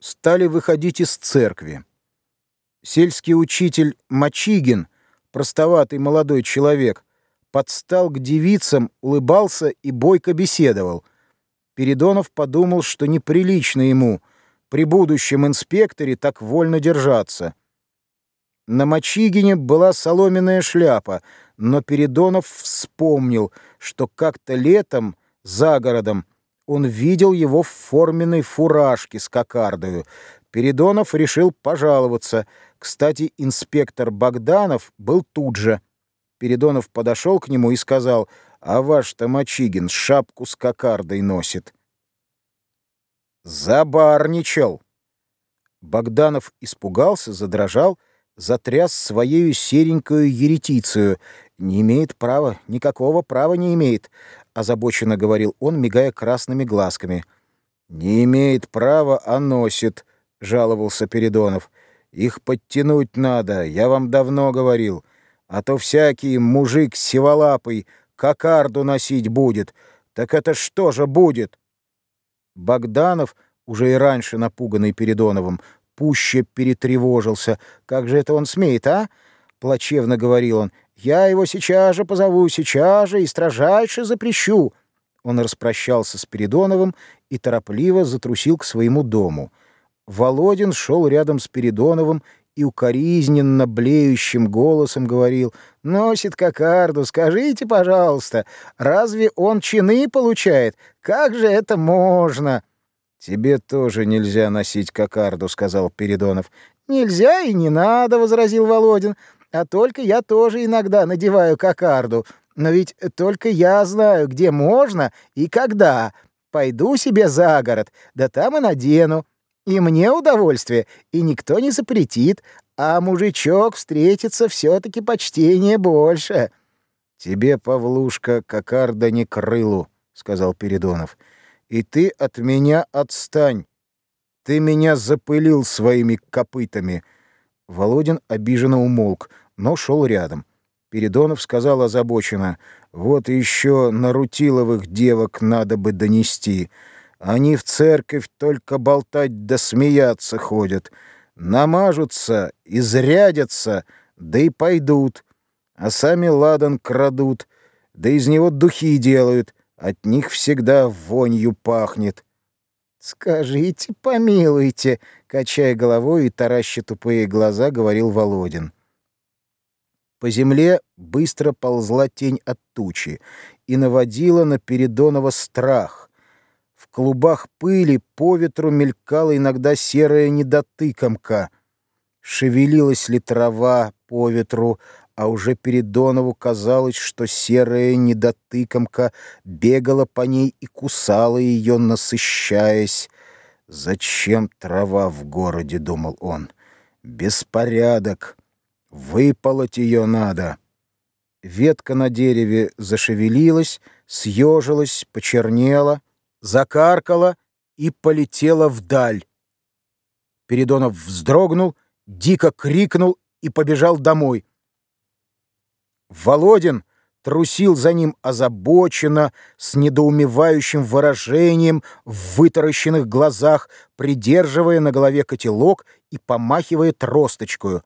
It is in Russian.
стали выходить из церкви. Сельский учитель Мачигин, простоватый молодой человек, подстал к девицам, улыбался и бойко беседовал. Передонов подумал, что неприлично ему при будущем инспекторе так вольно держаться. На Мачигине была соломенная шляпа, но Передонов вспомнил, что как-то летом за городом он видел его в форменной фуражке с кокардою. Передонов решил пожаловаться. Кстати, инспектор Богданов был тут же. Передонов подошел к нему и сказал, «А ваш-то Мачигин шапку с кокардой носит». «Забарничал!» Богданов испугался, задрожал, затряс своею серенькую еретицию. «Не имеет права, никакого права не имеет», — озабоченно говорил он, мигая красными глазками. «Не имеет права, а носит», — жаловался Передонов. «Их подтянуть надо, я вам давно говорил. А то всякий мужик сиволапый кокарду носить будет. Так это что же будет?» Богданов, уже и раньше напуганный Передоновым, пуще перетревожился. «Как же это он смеет, а?» — плачевно говорил он. «Я его сейчас же позову, сейчас же и строжайше запрещу». Он распрощался с Передоновым и торопливо затрусил к своему дому. Володин шел рядом с Передоновым и укоризненно блеющим голосом говорил «Носит кокарду, скажите, пожалуйста, разве он чины получает? Как же это можно?» «Тебе тоже нельзя носить кокарду», — сказал Передонов. «Нельзя и не надо», — возразил Володин. «А только я тоже иногда надеваю кокарду. Но ведь только я знаю, где можно и когда. Пойду себе за город, да там и надену. И мне удовольствие, и никто не запретит, а мужичок встретится все-таки почтение больше». «Тебе, Павлушка, кокарда не крылу», — сказал Передонов и ты от меня отстань. Ты меня запылил своими копытами». Володин обиженно умолк, но шел рядом. Передонов сказал озабоченно, «Вот еще на Рутиловых девок надо бы донести. Они в церковь только болтать да смеяться ходят. Намажутся, изрядятся, да и пойдут. А сами ладан крадут, да из него духи делают». От них всегда вонью пахнет. «Скажите, помилуйте», — качая головой и тараща тупые глаза, говорил Володин. По земле быстро ползла тень от тучи и наводила на Передонова страх. В клубах пыли по ветру мелькала иногда серая недотыкомка. Шевелилась ли трава по ветру, а уже Передонову казалось, что серая недотыкомка бегала по ней и кусала ее, насыщаясь. «Зачем трава в городе?» — думал он. «Беспорядок. Выполоть ее надо». Ветка на дереве зашевелилась, съежилась, почернела, закаркала и полетела вдаль. Передонов вздрогнул, дико крикнул и побежал домой. Володин трусил за ним озабоченно, с недоумевающим выражением в вытаращенных глазах, придерживая на голове котелок и помахивая тросточкою.